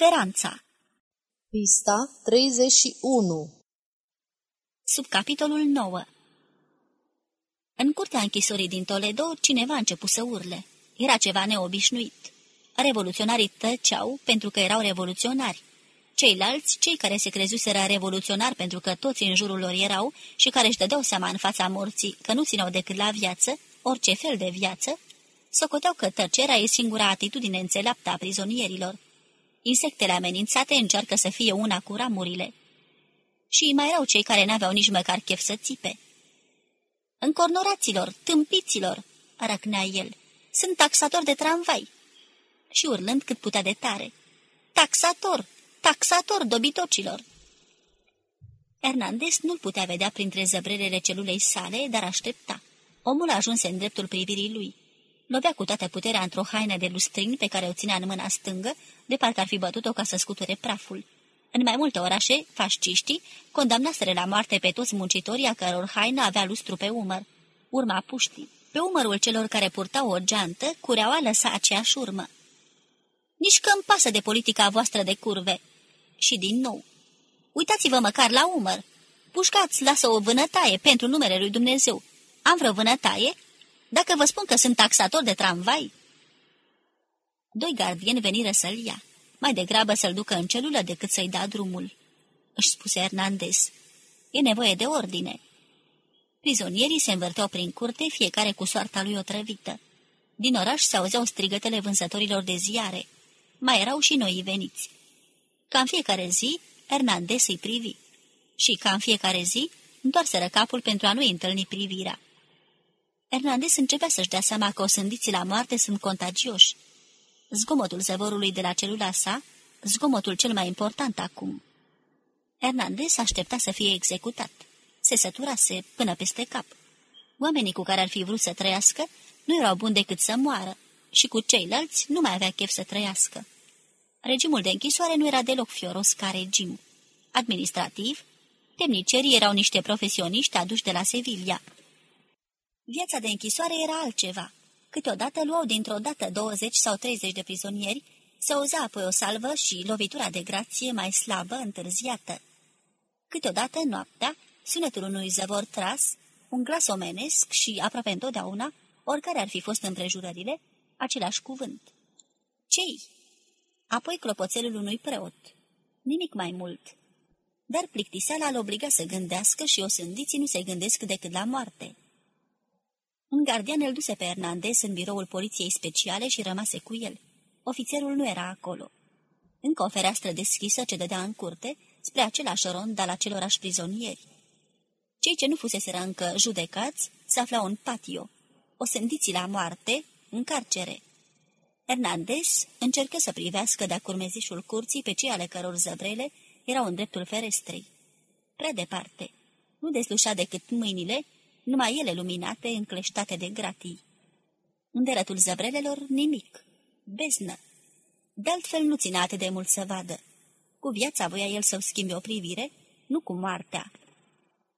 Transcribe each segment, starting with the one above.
Speranța Pista 31 Subcapitolul 9 În curtea închisorii din Toledo, cineva a început să urle. Era ceva neobișnuit. Revoluționarii tăceau pentru că erau revoluționari. Ceilalți, cei care se crezuseră revoluționari pentru că toți în jurul lor erau și care își dădeau seama în fața morții că nu țineau decât la viață, orice fel de viață, socoteau că tăcerea e singura atitudine înțeleaptă a prizonierilor. Insectele amenințate încearcă să fie una cu ramurile. Și mai erau cei care n-aveau nici măcar chef să țipe. Încornoraților, tâmpiților, răcnea el, sunt taxator de tramvai. Și urlând cât putea de tare. Taxator, taxator dobitocilor. Hernandez nu-l putea vedea printre zăbrelele celulei sale, dar aștepta. Omul ajunse în dreptul privirii lui. Lovea cu toată puterea într-o haină de lustrin pe care o ținea în mâna stângă, de parcă ar fi bătut-o ca să scuture praful. În mai multe orașe, fasciștii condamnaseră la moarte pe toți muncitorii a căror haină avea lustru pe umăr. Urma puștii. Pe umărul celor care purtau o geantă, cureaua lăsa aceeași urmă. Nici că îmi pasă de politica voastră de curve. Și din nou. Uitați-vă măcar la umăr. Pușcați lasă o vânătaie pentru numele lui Dumnezeu. Am vreo vânătaie? Dacă vă spun că sunt taxator de tramvai? Doi gardieni veniră să-l ia. Mai degrabă să-l ducă în celulă decât să-i da drumul. Își spuse Hernandez. E nevoie de ordine. Prizonierii se învârteau prin curte, fiecare cu soarta lui otrăvită. Din oraș se auzeau strigătele vânzătorilor de ziare. Mai erau și noi veniți. Ca în fiecare zi, Hernandez îi privi. Și ca în fiecare zi, întoarseră capul pentru a nu-i întâlni privirea. Hernandez începea să-și dea seama că osândiții la moarte sunt contagioși. Zgomotul zăvorului de la celula sa, zgomotul cel mai important acum. Hernandez aștepta să fie executat. Se săturase până peste cap. Oamenii cu care ar fi vrut să trăiască nu erau buni decât să moară și cu ceilalți nu mai avea chef să trăiască. Regimul de închisoare nu era deloc fioros ca regim. Administrativ, temnicerii erau niște profesioniști aduși de la Sevilla. Viața de închisoare era altceva. Câteodată luau dintr-o dată 20 sau 30 de prizonieri, se auzea apoi o salvă și lovitura de grație mai slabă, întârziată. Câteodată, noaptea, sunetul unui zăvor tras, un glas omenesc și, aproape întotdeauna, oricare ar fi fost împrejurările, același cuvânt. Cei? Apoi clopoțelul unui preot. Nimic mai mult. Dar plictiseala îl obliga să gândească și osândiții nu se gândesc decât la moarte. Un gardian îl duse pe Hernandez în biroul poliției speciale și rămase cu el. Ofițerul nu era acolo. Încă o fereastră deschisă ce dădea în curte, spre același rond al acelorași prizonieri. Cei ce nu fuseseră încă judecați se aflau în patio, osândiții la moarte, în carcere. Hernandez încercă să privească de-a curmezișul curții pe cei ale căror zăbrele erau în dreptul ferestrei. Prea departe. Nu deslușa decât mâinile numai ele luminate, încleștate de gratii. În derătul zăbrelelor, nimic. Beznă. De altfel nu ține atât de mult să vadă. Cu viața voia el să schimbe o privire, nu cu moartea.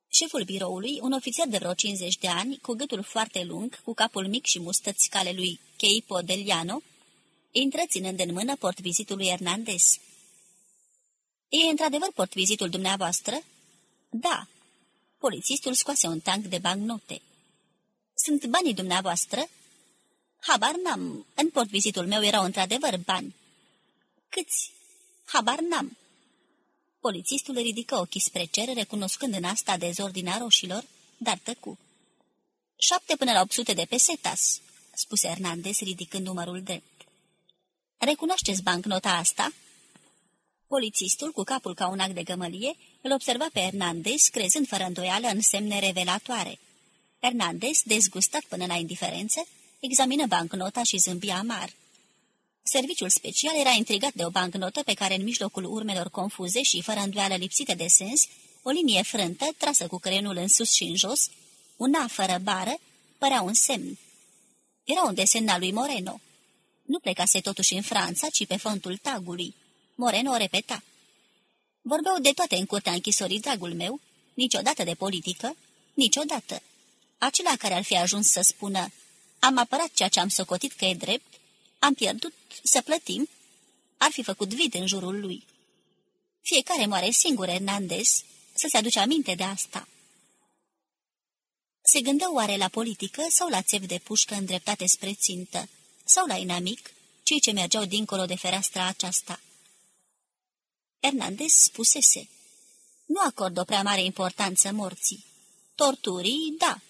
Șeful biroului, un ofițer de vreo 50 de ani, cu gâtul foarte lung, cu capul mic și mustăți cale lui Cheipo Deliano, intră ținând în mână portvizitul lui Hernandez. E într-adevăr portvizitul dumneavoastră?" Da," Polițistul scoase un tank de bancnote. Sunt banii dumneavoastră?" Habar n-am. În portvizitul meu erau într-adevăr bani." Câți?" Habar n-am." Polițistul ridică ochii spre cer, recunoscând în asta dezordinea roșilor, dar tăcu. Șapte până la 800 de pesetas," spuse Hernandez, ridicând numărul drept. Recunoașteți bancnota asta?" Polițistul, cu capul ca un ac de gămălie, îl observa pe Hernandez, crezând fără îndoială în semne revelatoare. Hernandez, dezgustat până la indiferență, examină bancnota și zâmbi amar. Serviciul special era intrigat de o bancnotă pe care, în mijlocul urmelor confuze și fără îndoială lipsite de sens, o linie frântă, trasă cu creionul în sus și în jos, una fără bară, părea un semn. Era un desen al lui Moreno. Nu plecase totuși în Franța, ci pe fondul tagului. Moreno o repeta. Vorbeau de toate în curtea închisorii, dragul meu, niciodată de politică, niciodată. Acela care ar fi ajuns să spună, am apărat ceea ce am socotit că e drept, am pierdut să plătim, ar fi făcut vid în jurul lui. Fiecare moare singur, Hernandez, să se aduce aminte de asta. Se gândă oare la politică sau la țev de pușcă îndreptate spre țintă, sau la inamic, cei ce mergeau dincolo de fereastra aceasta. Hernandez spusese, nu acord o prea mare importanță morții. Torturii, da.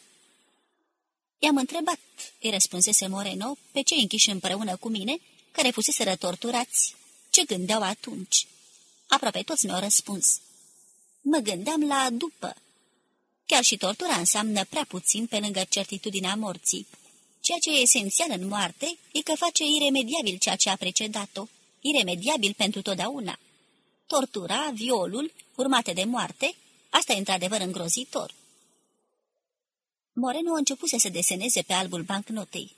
I-am întrebat, îi răspunsese Moreno, pe cei închiși împreună cu mine, care fuseseră torturați, ce gândeau atunci. Aproape toți mi-au răspuns. Mă gândeam la după. Chiar și tortura înseamnă prea puțin pe lângă certitudinea morții. Ceea ce e esențial în moarte e că face iremediabil ceea ce a precedat-o, iremediabil pentru totdeauna. Tortura, violul, urmate de moarte, asta e într-adevăr îngrozitor. Moreno a început să se deseneze pe albul bancnotei.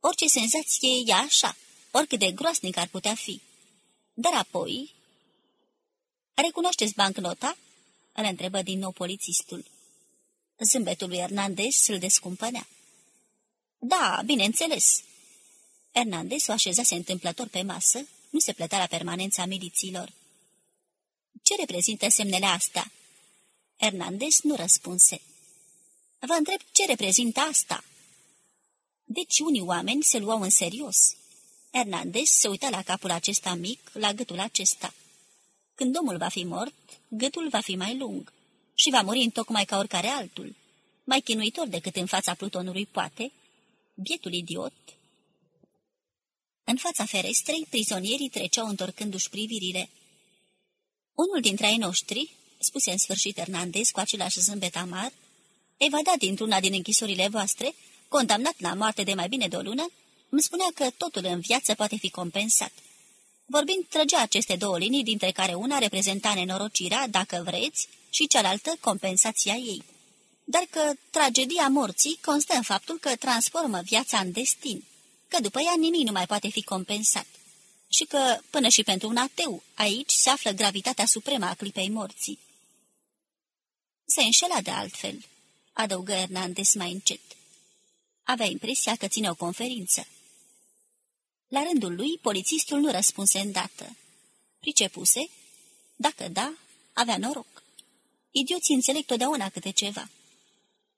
Orice senzație e așa, oricât de groasnic ar putea fi. Dar apoi... Recunoașteți bancnota?" îl întrebă din nou polițistul. Zâmbetul lui Hernandez îl descumpănea. Da, bineînțeles." Hernandez o așezase întâmplător pe masă, nu se plătea la permanența miliților. Ce reprezintă semnele astea?" Hernandez nu răspunse. Vă întreb ce reprezintă asta?" Deci unii oameni se luau în serios. Hernandez se uita la capul acesta mic, la gâtul acesta. Când omul va fi mort, gâtul va fi mai lung și va muri tocmai ca oricare altul, mai chinuitor decât în fața plutonului poate, bietul idiot. În fața ferestrei, prizonierii treceau întorcându-și privirile. Unul dintre ai noștri, spuse în sfârșit Hernandez cu același zâmbet amar, evadat dintr-una din închisorile voastre, condamnat la moarte de mai bine de o lună, îmi spunea că totul în viață poate fi compensat. Vorbind, trăgea aceste două linii, dintre care una reprezenta nenorocirea, dacă vreți, și cealaltă compensația ei. Dar că tragedia morții constă în faptul că transformă viața în destin, că după ea nimic nu mai poate fi compensat și că, până și pentru un ateu, aici se află gravitatea supremă a clipei morții. Se înșela de altfel, adăugă Hernandez mai încet. Avea impresia că ține o conferință. La rândul lui, polițistul nu răspunse îndată. Pricepuse? Dacă da, avea noroc. Idioții înțeleg totdeauna câte ceva.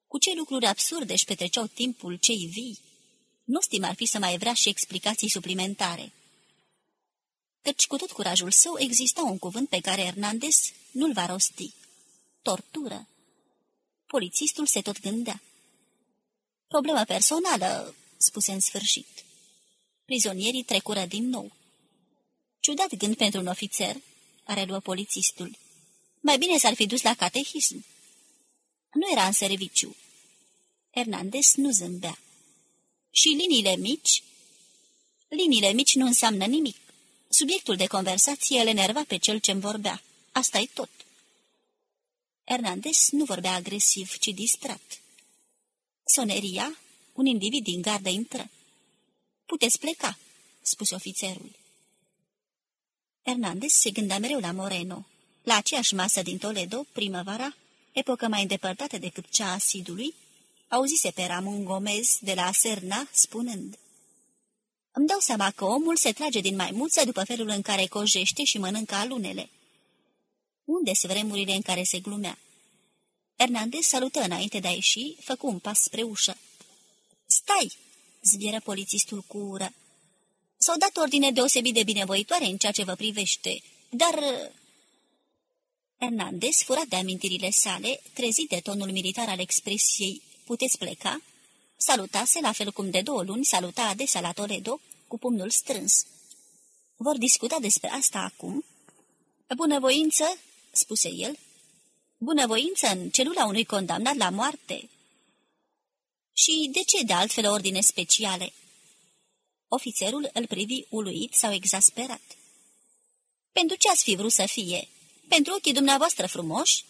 Cu ce lucruri absurde își petreceau timpul cei vii? Nu stim ar fi să mai vrea și explicații suplimentare. Căci cu tot curajul său exista un cuvânt pe care Hernandez nu-l va rosti. Tortură. Polițistul se tot gândea. Problemă personală, spuse în sfârșit. Prizonierii trecură din nou. Ciudat gând pentru un ofițer, reluă polițistul. Mai bine s-ar fi dus la catehism. Nu era în serviciu. Hernandez nu zâmbea. Și liniile mici? Liniile mici nu înseamnă nimic. Subiectul de conversație îl enerva pe cel ce-mi vorbea. asta e tot. Hernandez nu vorbea agresiv, ci distrat. Soneria, un individ din gardă intră. Puteți pleca," spuse ofițerul. Hernandez se gândea mereu la Moreno, la aceeași masă din Toledo, primăvara, epocă mai îndepărtată decât cea a Sidului, auzise pe Ramon Gomez de la Serna spunând Îmi dau seama că omul se trage din maimuță după felul în care cojește și mănâncă alunele. Unde sunt vremurile în care se glumea? Hernandez salută înainte de a ieși, făcu un pas spre ușă. Stai!" zbieră polițistul cu ură. S-au dat ordine deosebit de binevoitoare în ceea ce vă privește, dar... Hernandez, furat de amintirile sale, trezit de tonul militar al expresiei puteți pleca, salutase, la fel cum de două luni saluta adesea la Toledo, cu pumnul strâns. Vor discuta despre asta acum? Bunăvoință, spuse el. Bunăvoință în celula unui condamnat la moarte. Și de ce de altfel ordine speciale? Ofițerul îl privi uluit sau exasperat. Pentru ce ați fi vrut să fie? Pentru ochii dumneavoastră frumoși?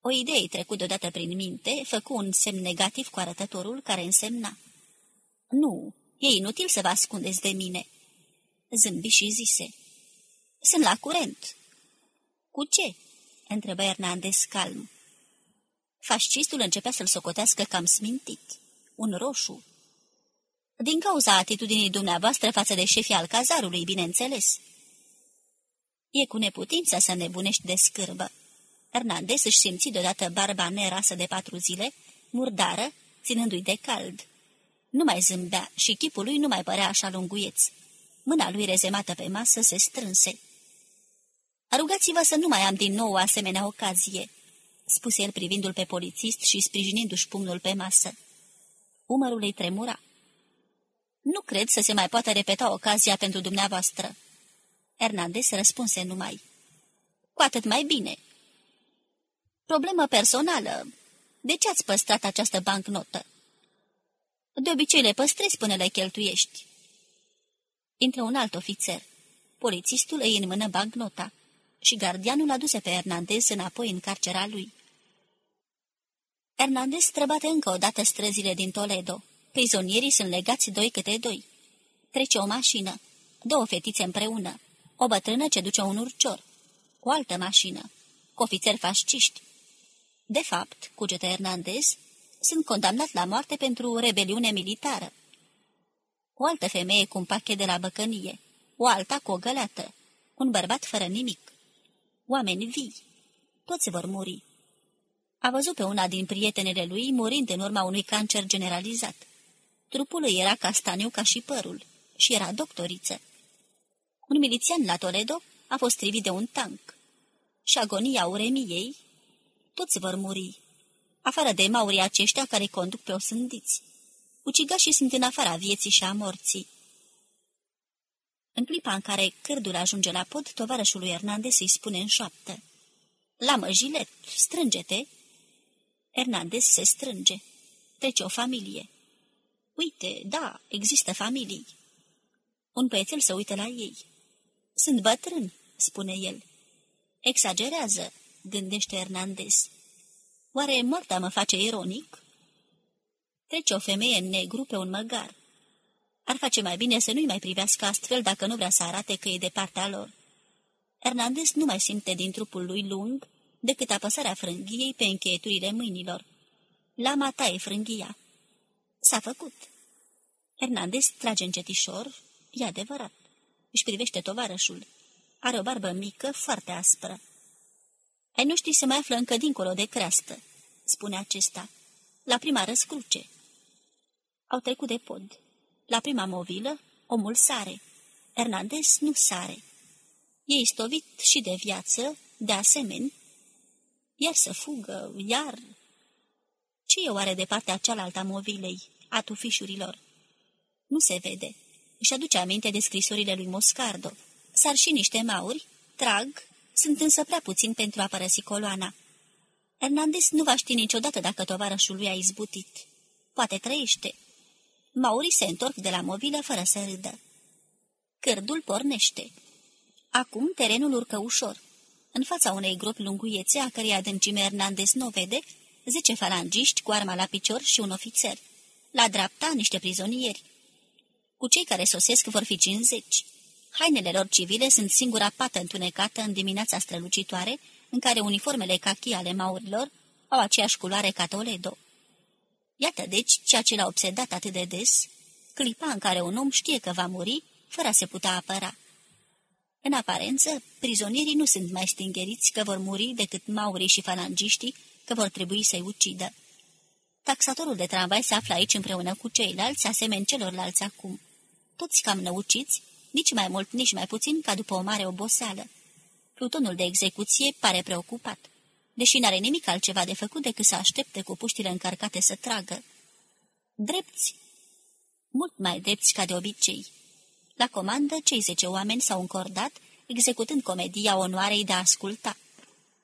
O idee trecut deodată prin minte, făcu un semn negativ cu arătătorul care însemna. Nu, e inutil să vă ascundeți de mine. Zâmbi și zise. Sunt la curent. Cu ce? întrebă Hernandez calm. Fascistul începea să-l socotească cam smintit. Un roșu. Din cauza atitudinii dumneavoastră față de șefii al cazarului, bineînțeles. E cu neputință să nebunești de scârbă. Hernandez își simți deodată barba nerasă de patru zile, murdară, ținându-i de cald. Nu mai zâmbea și chipul lui nu mai părea așa lunguieț. Mâna lui rezemată pe masă se strânse. Rugați-vă să nu mai am din nou o asemenea ocazie," spuse el privindu-l pe polițist și sprijinindu-și pumnul pe masă. Umărul îi tremura. Nu cred să se mai poată repeta ocazia pentru dumneavoastră." Hernandez răspunse numai. Cu atât mai bine." Problemă personală. De ce ați păstrat această bancnotă?" De obicei le păstrezi până le cheltuiești." Intră un alt ofițer. Polițistul îi în mână bancnota și gardianul aduse pe Hernandez înapoi în carcera lui. Hernandez străbate încă o dată străzile din Toledo. Prizonierii sunt legați doi câte doi. Trece o mașină, două fetițe împreună, o bătrână ce duce un urcior, o altă mașină, cu ofițeri fasciști. De fapt, cugetă Hernandez, sunt condamnat la moarte pentru rebeliune militară. O altă femeie cu un pachet de la băcănie, o alta cu o găleată, un bărbat fără nimic. Oameni vii. Toți vor muri. A văzut pe una din prietenele lui murind în urma unui cancer generalizat. Trupul ei era castaniu ca și părul și era doctoriță. Un milițian la Toledo a fost trivit de un tank. Și agonia uremiei, toți vor muri, afară de maurii aceștia care conduc pe osândiți. Ucigașii sunt în afara vieții și a morții. În clipa în care cârdul ajunge la pod, tovarășul lui Hernandez îi spune în șoaptă. Lamă, Gilet, strânge-te! Hernandez se strânge. Trece o familie. Uite, da, există familii. Un băiețel se uită la ei. Sunt bătrâni, spune el. Exagerează, gândește Hernandez. Oare moartea mă face ironic? Trece o femeie în negru pe un măgar. Ar face mai bine să nu-i mai privească astfel dacă nu vrea să arate că e de partea lor. Hernandez nu mai simte din trupul lui lung decât apăsarea frânghiei pe încheieturile mâinilor. Lama taie frânghia. S-a făcut. Hernandez trage încetișor, e adevărat. Își privește tovarășul. Are o barbă mică, foarte aspră. Ai noștri se mai află încă dincolo de creastă, spune acesta, la prima răscruce. Au trecut de pod. La prima movilă, omul sare. Hernandez nu sare. E istovit și de viață, de asemenea. Iar să fugă, iar... Ce e oare de partea cealaltă a movilei, a tufișurilor? Nu se vede. Își aduce aminte de scrisorile lui Moscardo. Sar și niște mauri, trag, sunt însă prea puțin pentru a părăsi coloana. Hernandez nu va ști niciodată dacă tovarășul lui a izbutit. Poate trăiește. Maurii se întorc de la mobilă fără să râdă. Cârdul pornește. Acum terenul urcă ușor. În fața unei gropi lunguiețe, a cărei adâncime Hernandez nu vede, zece falangiști cu arma la picior și un ofițer. La dreapta, niște prizonieri. Cu cei care sosesc vor fi cincizeci. Hainele lor civile sunt singura pată întunecată în dimineața strălucitoare, în care uniformele cachi ale maurilor au aceeași culoare ca Toledo. Iată deci ceea ce l-a obsedat atât de des, clipa în care un om știe că va muri, fără a se putea apăra. În aparență, prizonierii nu sunt mai stingeriți că vor muri decât maurii și falangiștii că vor trebui să-i ucidă. Taxatorul de tramvai se află aici împreună cu ceilalți, asemeni celorlalți acum. Toți cam năuciți, nici mai mult, nici mai puțin ca după o mare oboseală. Plutonul de execuție pare preocupat deși n-are nimic altceva de făcut decât să aștepte cu puștile încărcate să tragă. Drepți! Mult mai drepți ca de obicei. La comandă, cei zece oameni s-au încordat, executând comedia onoarei de a asculta.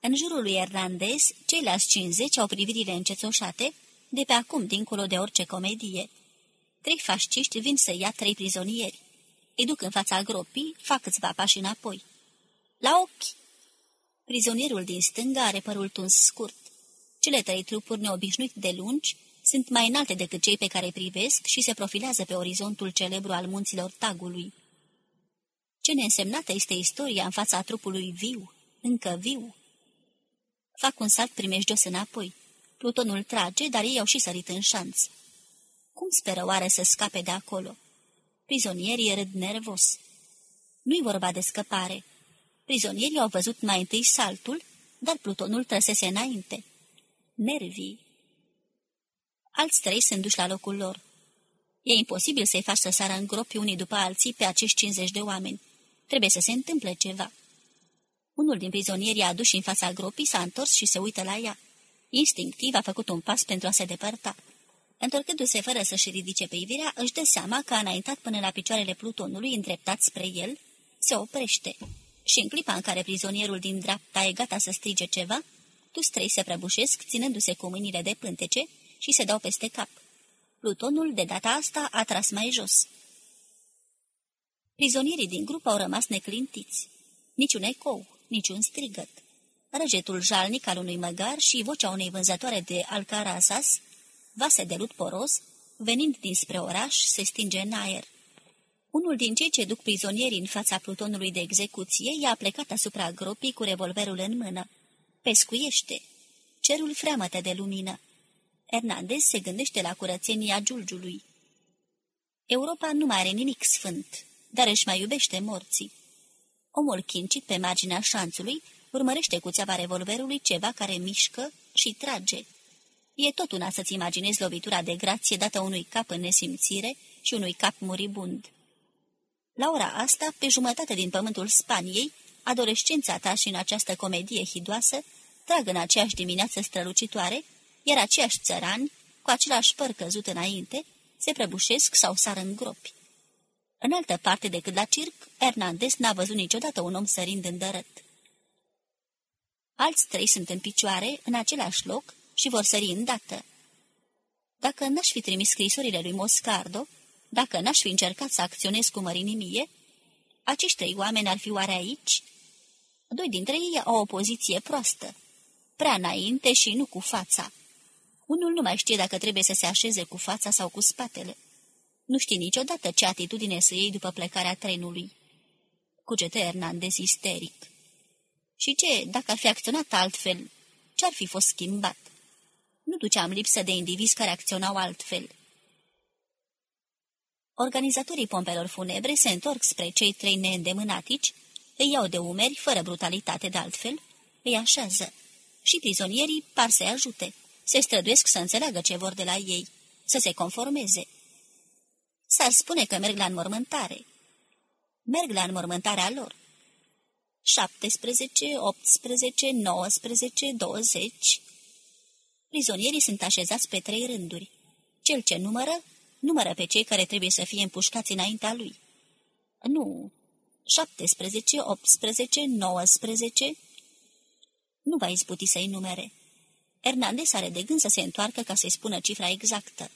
În jurul lui Hernandez, ceilalți 50 au privirile încețoșate, de pe acum dincolo de orice comedie. Trei fasciști vin să ia trei prizonieri. Îi duc în fața gropii, fac câțiva pași înapoi. La ochi! Prizonierul din stânga are părul tuns scurt. Cele trei trupuri neobișnuit de lungi sunt mai înalte decât cei pe care privesc și se profilează pe orizontul celebru al munților Tagului. Ce neînsemnată este istoria în fața trupului viu, încă viu. Fac un salt primejdios înapoi. Plutonul trage, dar ei au și sărit în șanț. Cum speră oare să scape de acolo? Prizonierii râd nervos. Nu-i vorba de scăpare. Prizonierii au văzut mai întâi saltul, dar plutonul trăsese înainte. Nervii. Alți trei sunt duși la locul lor. E imposibil să-i faci să sară în gropi unii după alții pe acești 50 de oameni. Trebuie să se întâmple ceva. Unul din prizonierii aduși în fața gropii s-a întors și se uită la ea. Instinctiv a făcut un pas pentru a se depărta. Întorcându-se fără să-și ridice privirea, își dă seama că a înaintat până la picioarele plutonului îndreptat spre el, se oprește. Și în clipa în care prizonierul din dreapta e gata să strige ceva, toți trei se prăbușesc, ținându-se cu mâinile de pântece și se dau peste cap. Plutonul, de data asta, a tras mai jos. Prizonierii din grup au rămas neclintiți. Niciun ecou, niciun strigăt. Răgetul jalnic al unui măgar și vocea unei vânzătoare de alcarazas, vase de lut poros, venind dinspre oraș, se stinge în aer. Unul din cei ce duc prizonierii în fața plutonului de execuție i-a plecat asupra gropii cu revolverul în mână. Pescuiește. Cerul freamătă de lumină. Hernandez se gândește la curățenia giulgiului. Europa nu mai are nimic sfânt, dar își mai iubește morții. Omul chincit pe marginea șanțului urmărește cu țeava revolverului ceva care mișcă și trage. E tot una să-ți imaginezi lovitura de grație dată unui cap în nesimțire și unui cap muribund. La ora asta, pe jumătate din pământul Spaniei, adolescența ta și în această comedie hidoasă trag în aceeași dimineață strălucitoare, iar aceiași țărani, cu același păr căzut înainte, se prăbușesc sau sar în gropi. În altă parte decât la circ, Hernandez n-a văzut niciodată un om sărind în dărăt. Alți trei sunt în picioare, în același loc, și vor sări îndată. Dacă n-aș fi trimis scrisorile lui Moscardo, dacă n-aș fi încercat să acționez cu mărinimie, acești trei oameni ar fi oare aici? Doi dintre ei au o poziție proastă, prea înainte și nu cu fața. Unul nu mai știe dacă trebuie să se așeze cu fața sau cu spatele. Nu știe niciodată ce atitudine să iei după plecarea trenului. Cugetă Hernandez isteric. Și ce, dacă ar fi acționat altfel, ce-ar fi fost schimbat? Nu duceam lipsă de indivizi care acționau altfel. Organizatorii pompelor funebre se întorc spre cei trei neîndemânatici, îi iau de umeri, fără brutalitate de altfel, îi așează. Și prizonierii par să-i ajute. Se străduiesc să înțeleagă ce vor de la ei, să se conformeze. S-ar spune că merg la înmormântare. Merg la înmormântarea lor. 17, 18, 19, 20. Prizonierii sunt așezați pe trei rânduri. Cel ce numără, numără pe cei care trebuie să fie împușcați înaintea lui. Nu, 17, 18, 19... Nu va izbuti să-i numere. Hernandez are de gând să se întoarcă ca să-i spună cifra exactă.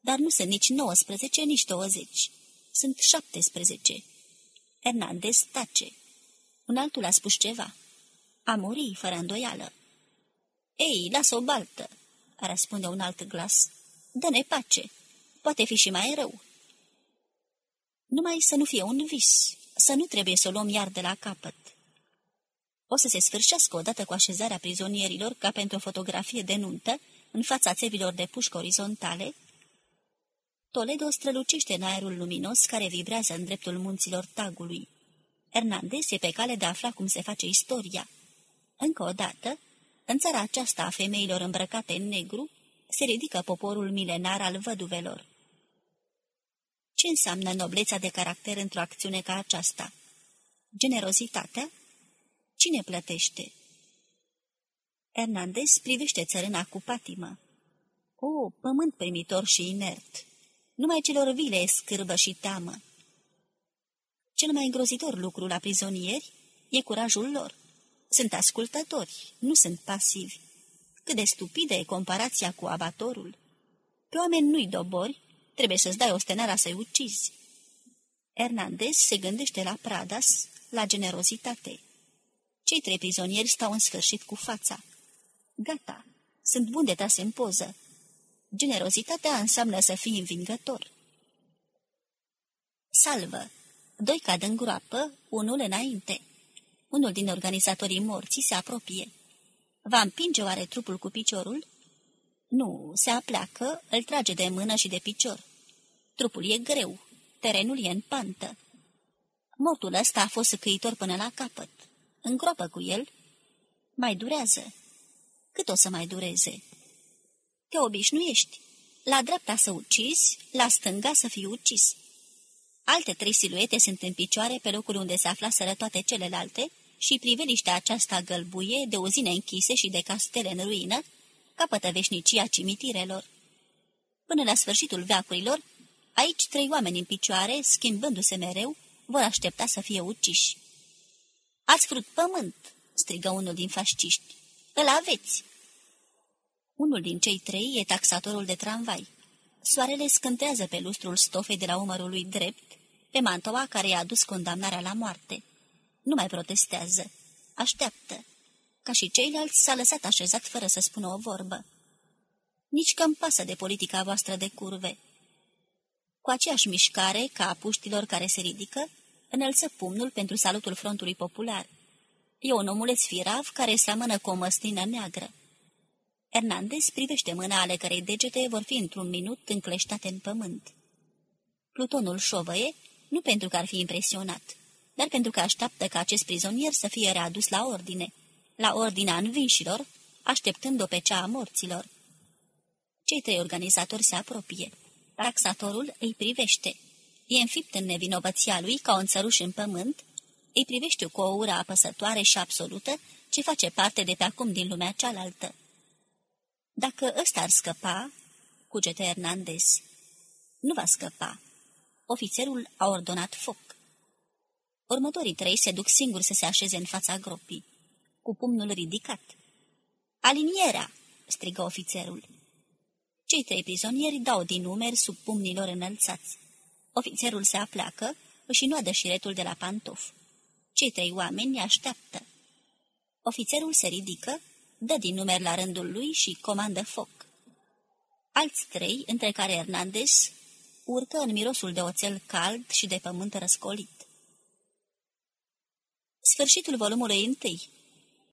Dar nu sunt nici 19, nici 20. Sunt 17. Hernandez tace. Un altul a spus ceva. A muri, fără îndoială. Ei, lasă o baltă, răspunde un alt glas. Dă-ne pace. Poate fi și mai rău. Numai să nu fie un vis, să nu trebuie să o luăm iar de la capăt. O să se sfârșească odată cu așezarea prizonierilor ca pentru o fotografie de nuntă, în fața țevilor de pușcă orizontale. Toledo strălucește în aerul luminos care vibrează în dreptul munților tagului. Hernandez e pe cale de a afla cum se face istoria. Încă o dată, în țara aceasta a femeilor îmbrăcate în negru, se ridică poporul milenar al văduvelor. Ce înseamnă noblețea de caracter într-o acțiune ca aceasta? Generozitatea? Cine plătește? Hernandez privește țărâna cu patimă. O, pământ primitor și inert! Numai celor vile e scârbă și teamă. Cel mai îngrozitor lucru la prizonieri e curajul lor. Sunt ascultători, nu sunt pasivi. Cât de stupidă e comparația cu abatorul. Pe oameni nu-i dobori, trebuie să-ți dai ostenara să-i ucizi. Hernandez se gândește la Pradas, la generozitate. Cei trei prizonieri stau în sfârșit cu fața. Gata, sunt bun de tras în poză. Generozitatea înseamnă să fii învingător. Salvă! Doi cad în groapă, unul înainte. Unul din organizatorii morții se apropie. Va împinge oare trupul cu piciorul? Nu, se apleacă, îl trage de mână și de picior. Trupul e greu, terenul e în pantă. Mortul ăsta a fost căitor până la capăt. Îngropă cu el. Mai durează. Cât o să mai dureze? Te obișnuiești. La dreapta să ucizi, la stânga să fii ucis. Alte trei siluete sunt în picioare pe locul unde se aflaseră toate celelalte și priveliștea aceasta gălbuie de uzine închise și de castele în ruină, capătă veșnicia cimitirelor. Până la sfârșitul veacurilor, aici trei oameni în picioare, schimbându-se mereu, vor aștepta să fie uciși. Ați vrut pământ!" strigă unul din fasciști. Îl aveți!" Unul din cei trei e taxatorul de tramvai. Soarele scântează pe lustrul stofei de la umărul lui drept, pe mantoa care i-a adus condamnarea la moarte. Nu mai protestează. Așteaptă. Ca și ceilalți, s-a lăsat așezat fără să spună o vorbă. Nici că pasă de politica voastră de curve. Cu aceeași mișcare, ca a puștilor care se ridică, înălță pumnul pentru salutul frontului popular. E un omuleț firav care seamănă cu o măslină neagră. Hernandez privește mâna ale cărei degete vor fi într-un minut încleștate în pământ. Plutonul șovăie, nu pentru că ar fi impresionat, dar pentru că așteaptă ca acest prizonier să fie readus la ordine, la ordinea învinșilor, așteptând-o pe cea a morților. Cei trei organizatori se apropie. Taxatorul îi privește. E înfipt în nevinovăția lui ca un țăruș în pământ, îi privește cu o ură apăsătoare și absolută ce face parte de pe acum din lumea cealaltă. Dacă ăsta ar scăpa, cugete Hernandez, nu va scăpa. Ofițerul a ordonat foc. Următorii trei se duc singuri să se așeze în fața gropii, cu pumnul ridicat. Alinierea!" strigă ofițerul. Cei trei prizonieri dau din numeri sub pumnilor înălțați. Ofițerul se apleacă, își nuadă șiretul de la pantof. Cei trei oameni așteaptă. Ofițerul se ridică, dă din numeri la rândul lui și comandă foc. Alți trei, între care Hernandez, urcă în mirosul de oțel cald și de pământ răscolit. Sfârșitul volumului întâi